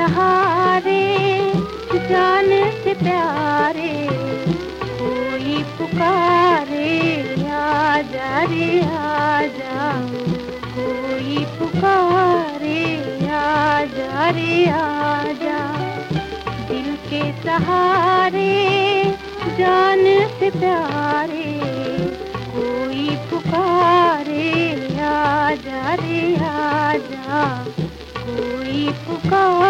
सहारे, जान से प्यारे, कोई पुकारे आजा रे, आ जा। कोई पुकारे आजा रे, आ जा। दिल के सहारे, जान से प्यारे, कोई पुकारे आजा रे आजा कोई पुकार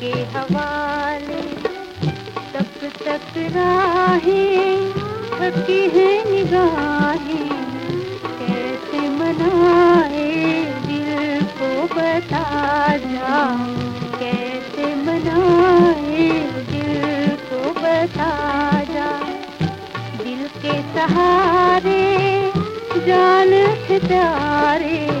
के हवाले तक तक राहें, थकी है निगाहें, कैसे मनाए दिल को बता जा। कैसे मनाए दिल को बता जा। दिल के सहारे, जान प्यारे